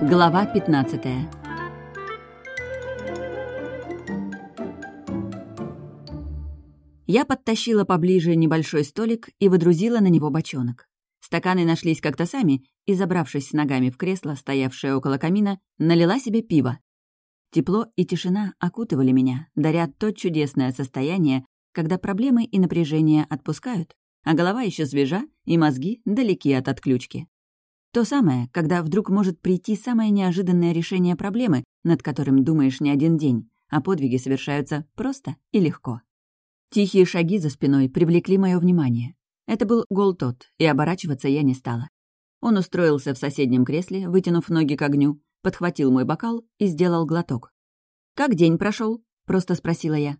Глава 15 Я подтащила поближе небольшой столик и выдрузила на него бочонок. Стаканы нашлись как-то сами, и, забравшись с ногами в кресло, стоявшее около камина, налила себе пиво. Тепло и тишина окутывали меня, даря то чудесное состояние, когда проблемы и напряжение отпускают, а голова еще свежа, и мозги далеки от отключки. То самое, когда вдруг может прийти самое неожиданное решение проблемы, над которым думаешь не один день, а подвиги совершаются просто и легко. Тихие шаги за спиной привлекли мое внимание. Это был Голтот, и оборачиваться я не стала. Он устроился в соседнем кресле, вытянув ноги к огню, подхватил мой бокал и сделал глоток. «Как день прошел? просто спросила я.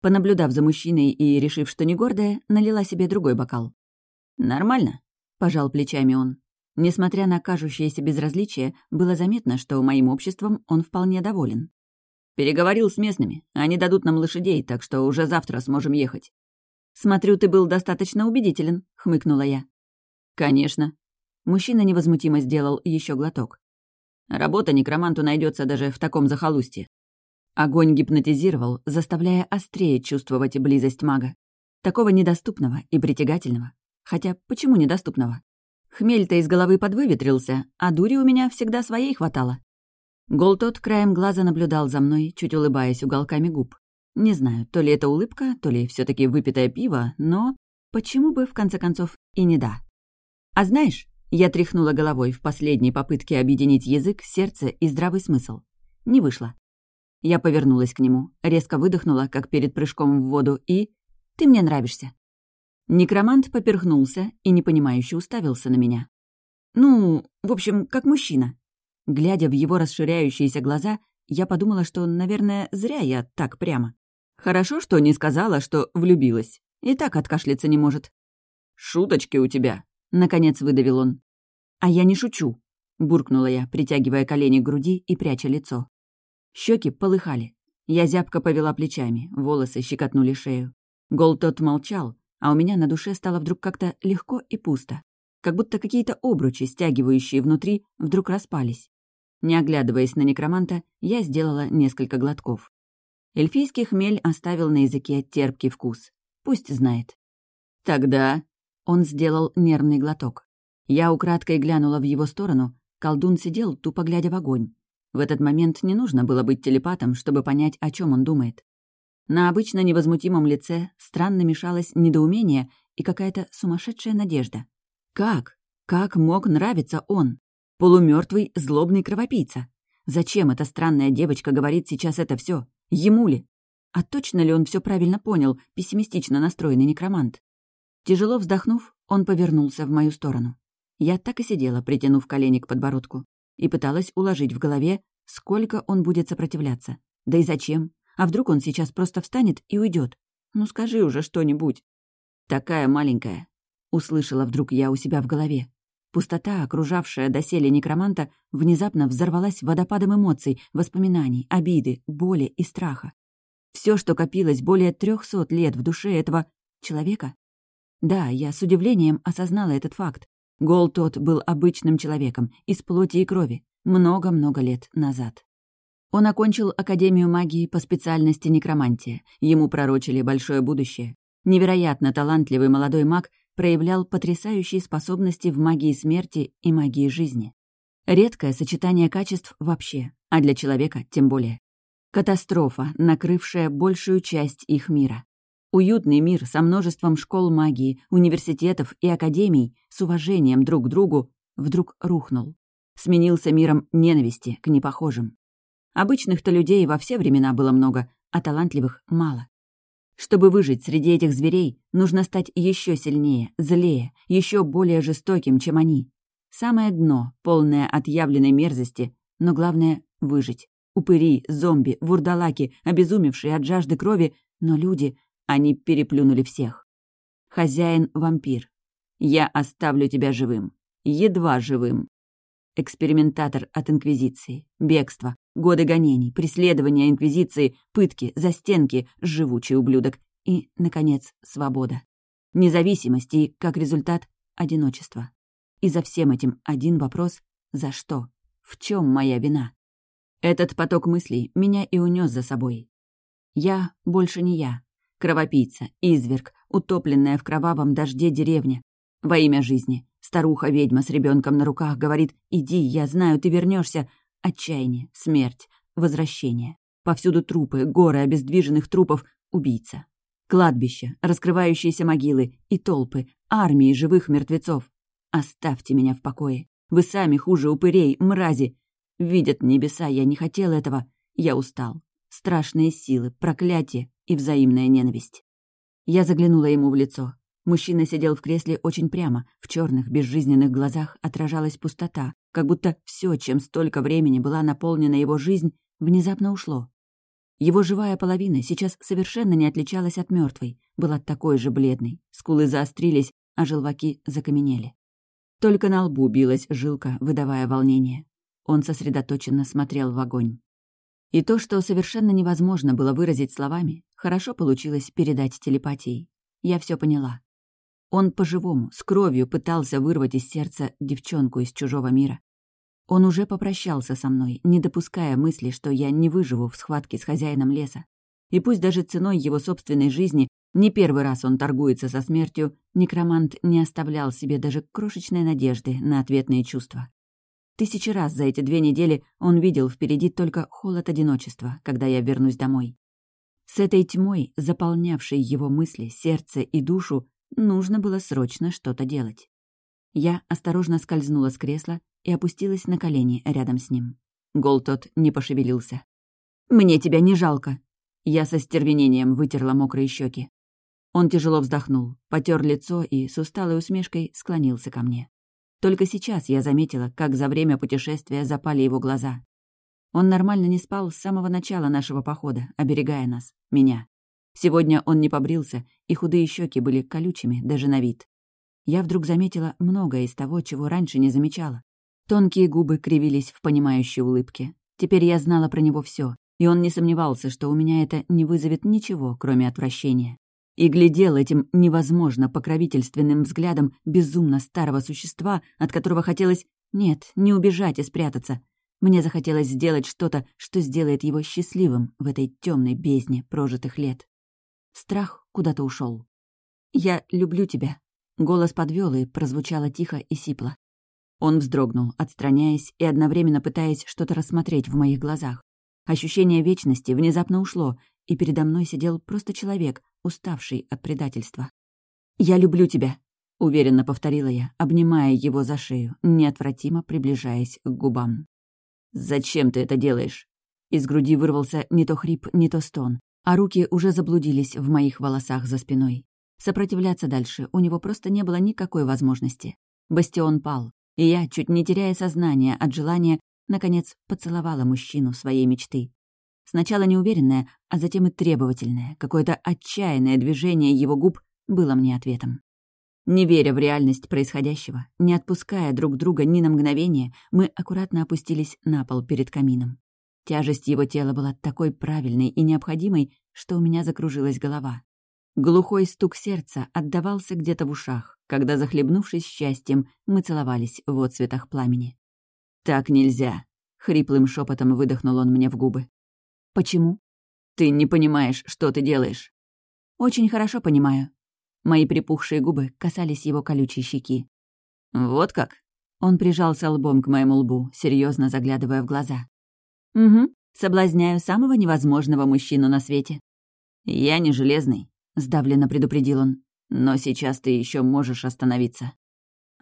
Понаблюдав за мужчиной и решив, что не гордая, налила себе другой бокал. «Нормально», — пожал плечами он. Несмотря на кажущееся безразличие, было заметно, что моим обществом он вполне доволен. «Переговорил с местными. Они дадут нам лошадей, так что уже завтра сможем ехать». «Смотрю, ты был достаточно убедителен», — хмыкнула я. «Конечно». Мужчина невозмутимо сделал еще глоток. «Работа некроманту найдется даже в таком захолустье». Огонь гипнотизировал, заставляя острее чувствовать близость мага. Такого недоступного и притягательного. Хотя почему недоступного? Хмель-то из головы подвыветрился, а дури у меня всегда своей хватало. Голтот краем глаза наблюдал за мной, чуть улыбаясь уголками губ. Не знаю, то ли это улыбка, то ли все таки выпитое пиво, но почему бы, в конце концов, и не да. А знаешь, я тряхнула головой в последней попытке объединить язык, сердце и здравый смысл. Не вышло. Я повернулась к нему, резко выдохнула, как перед прыжком в воду, и... «Ты мне нравишься». Некромант поперхнулся и непонимающе уставился на меня. «Ну, в общем, как мужчина». Глядя в его расширяющиеся глаза, я подумала, что, наверное, зря я так прямо. Хорошо, что не сказала, что влюбилась. И так откашляться не может. «Шуточки у тебя», — наконец выдавил он. «А я не шучу», — буркнула я, притягивая колени к груди и пряча лицо. Щеки полыхали. Я зябко повела плечами, волосы щекотнули шею. Гол тот молчал, а у меня на душе стало вдруг как-то легко и пусто. Как будто какие-то обручи, стягивающие внутри, вдруг распались. Не оглядываясь на некроманта, я сделала несколько глотков. Эльфийский хмель оставил на языке терпкий вкус. Пусть знает. Тогда он сделал нервный глоток. Я украдкой глянула в его сторону, колдун сидел, тупо глядя в огонь. В этот момент не нужно было быть телепатом, чтобы понять, о чем он думает. На обычно невозмутимом лице странно мешалось недоумение и какая-то сумасшедшая надежда. Как? Как мог нравиться он? Полумертвый, злобный кровопийца. Зачем эта странная девочка говорит сейчас это все? Ему ли? А точно ли он все правильно понял, пессимистично настроенный некромант? Тяжело вздохнув, он повернулся в мою сторону. Я так и сидела, притянув колени к подбородку, и пыталась уложить в голове, сколько он будет сопротивляться. Да и зачем? А вдруг он сейчас просто встанет и уйдет? Ну скажи уже что-нибудь. Такая маленькая. Услышала вдруг я у себя в голове. Пустота, окружавшая доселе некроманта, внезапно взорвалась водопадом эмоций, воспоминаний, обиды, боли и страха. Все, что копилось более трехсот лет в душе этого человека. Да, я с удивлением осознала этот факт. Гол тот был обычным человеком, из плоти и крови, много-много лет назад. Он окончил Академию магии по специальности некромантия. Ему пророчили большое будущее. Невероятно талантливый молодой маг проявлял потрясающие способности в магии смерти и магии жизни. Редкое сочетание качеств вообще, а для человека тем более. Катастрофа, накрывшая большую часть их мира. Уютный мир со множеством школ магии, университетов и академий с уважением друг к другу вдруг рухнул. Сменился миром ненависти к непохожим. Обычных-то людей во все времена было много, а талантливых — мало. Чтобы выжить среди этих зверей, нужно стать еще сильнее, злее, еще более жестоким, чем они. Самое дно, полное отъявленной мерзости, но главное — выжить. Упыри, зомби, вурдалаки, обезумевшие от жажды крови, но люди, они переплюнули всех. Хозяин — вампир. Я оставлю тебя живым. Едва живым. Экспериментатор от Инквизиции. Бегство. Годы гонений, преследования Инквизиции, пытки, застенки, живучий ублюдок. И, наконец, свобода. Независимость и, как результат, одиночество. И за всем этим один вопрос — за что? В чем моя вина? Этот поток мыслей меня и унес за собой. Я больше не я. Кровопийца, изверг, утопленная в кровавом дожде деревня. Во имя жизни. Старуха-ведьма с ребенком на руках говорит «Иди, я знаю, ты вернешься. Отчаяние, смерть, возвращение. Повсюду трупы, горы обездвиженных трупов, убийца. Кладбище, раскрывающиеся могилы и толпы, армии живых мертвецов. Оставьте меня в покое. Вы сами хуже упырей, мрази. Видят небеса, я не хотел этого. Я устал. Страшные силы, проклятие и взаимная ненависть. Я заглянула ему в лицо. Мужчина сидел в кресле очень прямо, в черных безжизненных глазах отражалась пустота, как будто все, чем столько времени была наполнена его жизнь, внезапно ушло. Его живая половина сейчас совершенно не отличалась от мертвой, была такой же бледной, скулы заострились, а желваки закаменели. Только на лбу билась жилка, выдавая волнение. Он сосредоточенно смотрел в огонь. И то, что совершенно невозможно было выразить словами, хорошо получилось передать телепатией. Я все поняла. Он по-живому, с кровью пытался вырвать из сердца девчонку из чужого мира. Он уже попрощался со мной, не допуская мысли, что я не выживу в схватке с хозяином леса. И пусть даже ценой его собственной жизни не первый раз он торгуется со смертью, некромант не оставлял себе даже крошечной надежды на ответные чувства. Тысячи раз за эти две недели он видел впереди только холод одиночества, когда я вернусь домой. С этой тьмой, заполнявшей его мысли, сердце и душу, нужно было срочно что-то делать. Я осторожно скользнула с кресла и опустилась на колени рядом с ним. Гол тот не пошевелился. «Мне тебя не жалко!» Я со стервенением вытерла мокрые щеки. Он тяжело вздохнул, потер лицо и с усталой усмешкой склонился ко мне. Только сейчас я заметила, как за время путешествия запали его глаза. Он нормально не спал с самого начала нашего похода, оберегая нас, меня. Сегодня он не побрился, и худые щеки были колючими даже на вид. Я вдруг заметила многое из того, чего раньше не замечала. Тонкие губы кривились в понимающей улыбке. Теперь я знала про него все, и он не сомневался, что у меня это не вызовет ничего, кроме отвращения и глядел этим невозможно покровительственным взглядом безумно старого существа, от которого хотелось нет, не убежать и спрятаться. Мне захотелось сделать что-то, что сделает его счастливым в этой темной бездне прожитых лет. Страх куда-то ушел. «Я люблю тебя», — голос подвел и прозвучало тихо и сипло. Он вздрогнул, отстраняясь и одновременно пытаясь что-то рассмотреть в моих глазах. Ощущение вечности внезапно ушло, и передо мной сидел просто человек, уставший от предательства. «Я люблю тебя», — уверенно повторила я, обнимая его за шею, неотвратимо приближаясь к губам. «Зачем ты это делаешь?» Из груди вырвался не то хрип, не то стон, а руки уже заблудились в моих волосах за спиной. Сопротивляться дальше у него просто не было никакой возможности. Бастион пал, и я, чуть не теряя сознание от желания, наконец поцеловала мужчину своей мечты. Сначала неуверенное, а затем и требовательное, какое-то отчаянное движение его губ было мне ответом. Не веря в реальность происходящего, не отпуская друг друга ни на мгновение, мы аккуратно опустились на пол перед камином. Тяжесть его тела была такой правильной и необходимой, что у меня закружилась голова. Глухой стук сердца отдавался где-то в ушах, когда, захлебнувшись счастьем, мы целовались в отцветах пламени. «Так нельзя!» — хриплым шепотом выдохнул он мне в губы. «Почему?» «Ты не понимаешь, что ты делаешь». «Очень хорошо понимаю». Мои припухшие губы касались его колючей щеки. «Вот как?» Он прижался лбом к моему лбу, серьезно заглядывая в глаза. «Угу, соблазняю самого невозможного мужчину на свете». «Я не железный», — сдавленно предупредил он. «Но сейчас ты еще можешь остановиться».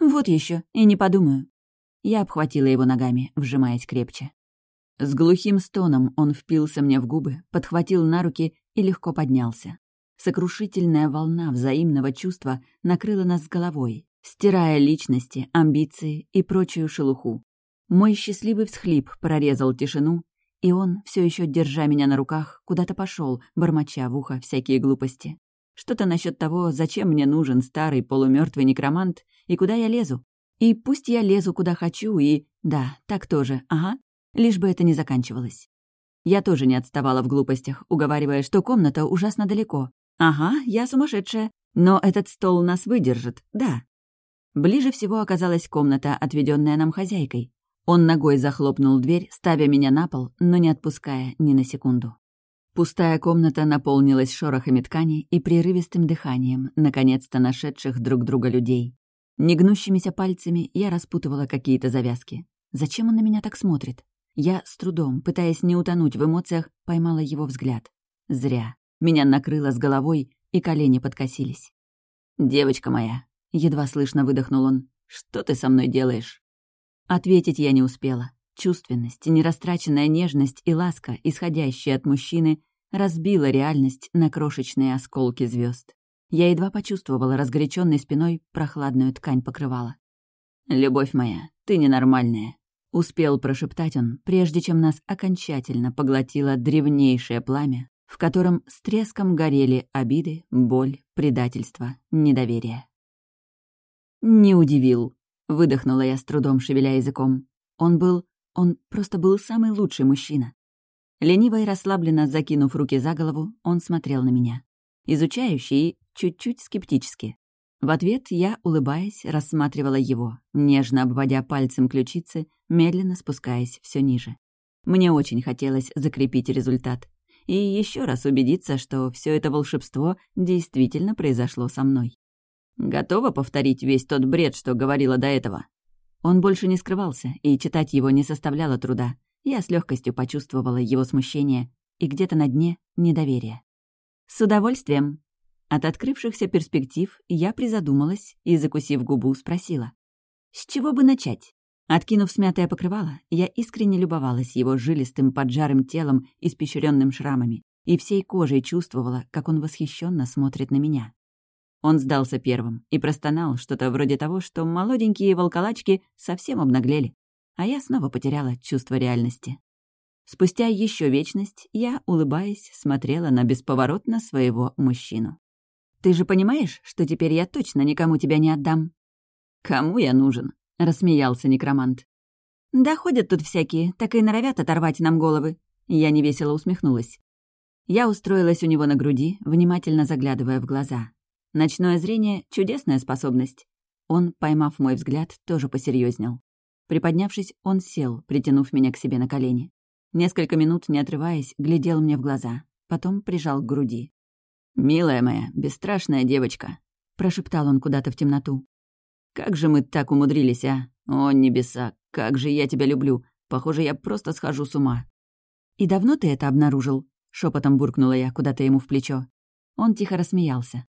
«Вот еще, и не подумаю». Я обхватила его ногами, вжимаясь крепче. С глухим стоном он впился мне в губы, подхватил на руки и легко поднялся. Сокрушительная волна взаимного чувства накрыла нас с головой, стирая личности, амбиции и прочую шелуху. Мой счастливый всхлип прорезал тишину, и он, все еще держа меня на руках, куда-то пошел, бормоча в ухо всякие глупости. Что-то насчет того, зачем мне нужен старый полумертвый некромант и куда я лезу. И пусть я лезу куда хочу, и... Да, так тоже, ага лишь бы это не заканчивалось. Я тоже не отставала в глупостях, уговаривая, что комната ужасно далеко. Ага, я сумасшедшая, но этот стол нас выдержит, да. Ближе всего оказалась комната, отведенная нам хозяйкой. Он ногой захлопнул дверь, ставя меня на пол, но не отпуская ни на секунду. Пустая комната наполнилась шорохами ткани и прерывистым дыханием, наконец-то нашедших друг друга людей. Негнущимися пальцами я распутывала какие-то завязки. Зачем он на меня так смотрит? Я с трудом, пытаясь не утонуть в эмоциях, поймала его взгляд. Зря. Меня накрыло с головой, и колени подкосились. «Девочка моя», — едва слышно выдохнул он, — «что ты со мной делаешь?» Ответить я не успела. Чувственность, нерастраченная нежность и ласка, исходящие от мужчины, разбила реальность на крошечные осколки звезд. Я едва почувствовала разгоряченной спиной прохладную ткань покрывала. «Любовь моя, ты ненормальная», — успел прошептать он, прежде чем нас окончательно поглотило древнейшее пламя, в котором с треском горели обиды, боль, предательство, недоверие. «Не удивил», — выдохнула я с трудом, шевеля языком. Он был... он просто был самый лучший мужчина. Лениво и расслабленно закинув руки за голову, он смотрел на меня. Изучающий чуть-чуть скептически. В ответ я, улыбаясь, рассматривала его, нежно обводя пальцем ключицы, медленно спускаясь все ниже. Мне очень хотелось закрепить результат и еще раз убедиться, что все это волшебство действительно произошло со мной. Готова повторить весь тот бред, что говорила до этого? Он больше не скрывался, и читать его не составляло труда. Я с легкостью почувствовала его смущение и где-то на дне недоверие. «С удовольствием». От открывшихся перспектив я призадумалась и, закусив губу, спросила. «С чего бы начать?» Откинув смятое покрывало, я искренне любовалась его жилистым поджарым телом, испещренным шрамами, и всей кожей чувствовала, как он восхищенно смотрит на меня. Он сдался первым и простонал что-то вроде того, что молоденькие волколачки совсем обнаглели, а я снова потеряла чувство реальности. Спустя еще вечность я, улыбаясь, смотрела на бесповоротно своего мужчину. «Ты же понимаешь, что теперь я точно никому тебя не отдам?» «Кому я нужен?» — рассмеялся некромант. «Да ходят тут всякие, так и норовят оторвать нам головы». Я невесело усмехнулась. Я устроилась у него на груди, внимательно заглядывая в глаза. Ночное зрение — чудесная способность. Он, поймав мой взгляд, тоже посерьезнел. Приподнявшись, он сел, притянув меня к себе на колени. Несколько минут, не отрываясь, глядел мне в глаза, потом прижал к груди. «Милая моя, бесстрашная девочка», — прошептал он куда-то в темноту. Как же мы так умудрились, а? О, небеса, как же я тебя люблю. Похоже, я просто схожу с ума. И давно ты это обнаружил? Шепотом буркнула я куда-то ему в плечо. Он тихо рассмеялся.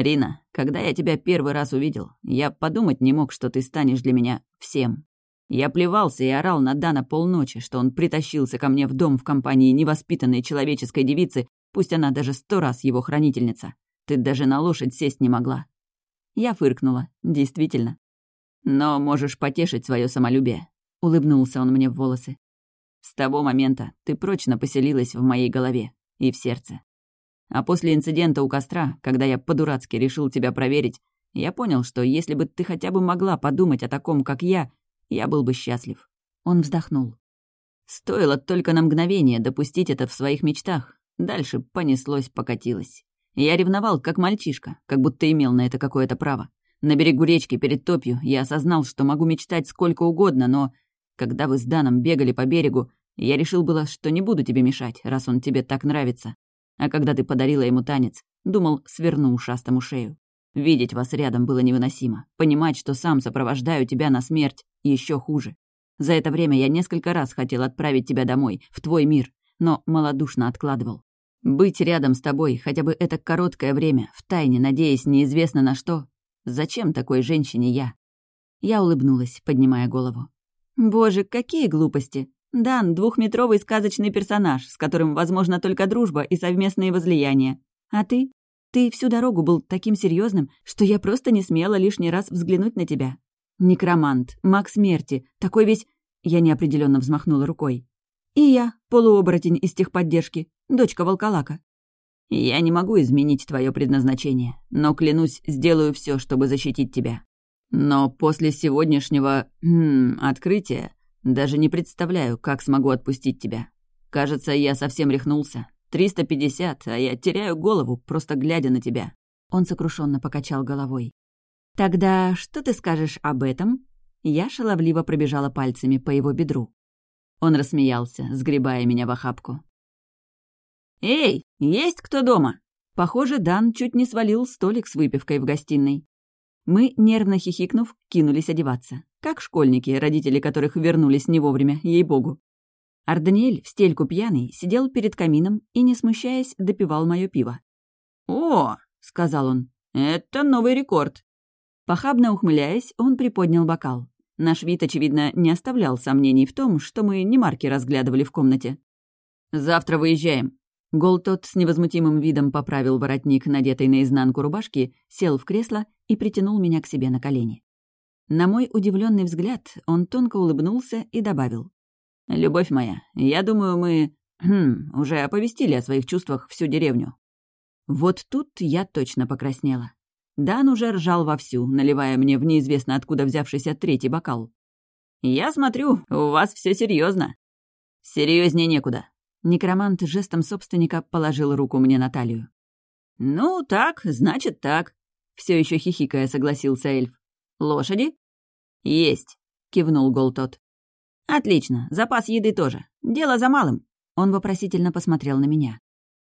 «Рина, когда я тебя первый раз увидел, я подумать не мог, что ты станешь для меня всем. Я плевался и орал на Дана полночи, что он притащился ко мне в дом в компании невоспитанной человеческой девицы, пусть она даже сто раз его хранительница. Ты даже на лошадь сесть не могла. Я фыркнула. Действительно. «Но можешь потешить свое самолюбие», — улыбнулся он мне в волосы. «С того момента ты прочно поселилась в моей голове и в сердце. А после инцидента у костра, когда я по-дурацки решил тебя проверить, я понял, что если бы ты хотя бы могла подумать о таком, как я, я был бы счастлив». Он вздохнул. Стоило только на мгновение допустить это в своих мечтах. Дальше понеслось-покатилось. Я ревновал, как мальчишка, как будто имел на это какое-то право. На берегу речки перед топью я осознал, что могу мечтать сколько угодно, но... Когда вы с Даном бегали по берегу, я решил было, что не буду тебе мешать, раз он тебе так нравится. А когда ты подарила ему танец, думал, сверну ушастому шею. Видеть вас рядом было невыносимо. Понимать, что сам сопровождаю тебя на смерть, еще хуже. За это время я несколько раз хотел отправить тебя домой, в твой мир, но малодушно откладывал. Быть рядом с тобой хотя бы это короткое время, втайне надеясь неизвестно на что. Зачем такой женщине я? Я улыбнулась, поднимая голову. Боже, какие глупости! Дан — двухметровый сказочный персонаж, с которым возможно только дружба и совместные возлияния. А ты? Ты всю дорогу был таким серьезным, что я просто не смела лишний раз взглянуть на тебя. Некромант, маг смерти, такой весь... Я неопределенно взмахнула рукой. И я, полуоборотень из техподдержки, дочка волколака. Я не могу изменить твое предназначение, но, клянусь, сделаю все, чтобы защитить тебя. Но после сегодняшнего... М открытия даже не представляю, как смогу отпустить тебя. Кажется, я совсем рехнулся. 350, а я теряю голову, просто глядя на тебя». Он сокрушенно покачал головой. «Тогда что ты скажешь об этом?» Я шаловливо пробежала пальцами по его бедру. Он рассмеялся, сгребая меня в охапку. «Эй, есть кто дома?» Похоже, Дан чуть не свалил столик с выпивкой в гостиной. Мы, нервно хихикнув, кинулись одеваться. Как школьники, родители которых вернулись не вовремя, ей-богу. Арданиэль, в стельку пьяный, сидел перед камином и, не смущаясь, допивал мое пиво. «О!» — сказал он. «Это новый рекорд!» Похабно ухмыляясь, он приподнял бокал. Наш вид, очевидно, не оставлял сомнений в том, что мы не марки разглядывали в комнате. «Завтра выезжаем». Гол тот с невозмутимым видом поправил воротник, надетый наизнанку рубашки, сел в кресло и притянул меня к себе на колени. На мой удивленный взгляд он тонко улыбнулся и добавил. «Любовь моя, я думаю, мы... Хм, уже оповестили о своих чувствах всю деревню». Вот тут я точно покраснела. Дан уже ржал вовсю, наливая мне в неизвестно откуда взявшийся третий бокал. «Я смотрю, у вас все серьезно. Серьезнее некуда». Некромант жестом собственника положил руку мне на талию. «Ну, так, значит, так», — все еще хихикая согласился эльф. «Лошади?» «Есть», — кивнул Голтот. «Отлично, запас еды тоже. Дело за малым». Он вопросительно посмотрел на меня.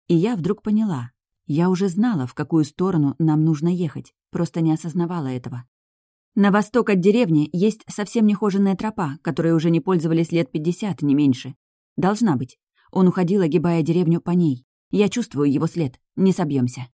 И я вдруг поняла, я уже знала, в какую сторону нам нужно ехать, просто не осознавала этого. На восток от деревни есть совсем нехоженная тропа, которой уже не пользовались лет пятьдесят, не меньше. Должна быть. Он уходил, огибая деревню по ней. Я чувствую его след. Не собьемся.